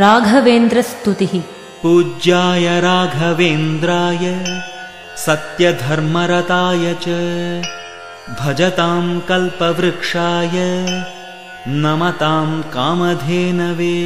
राघवेन्द्रस्तुतिः। पूज्याय राघवेन्द्राय सत्यधर्मरताय च भजतां कल्पवृक्षाय नमतां कामधेनवे।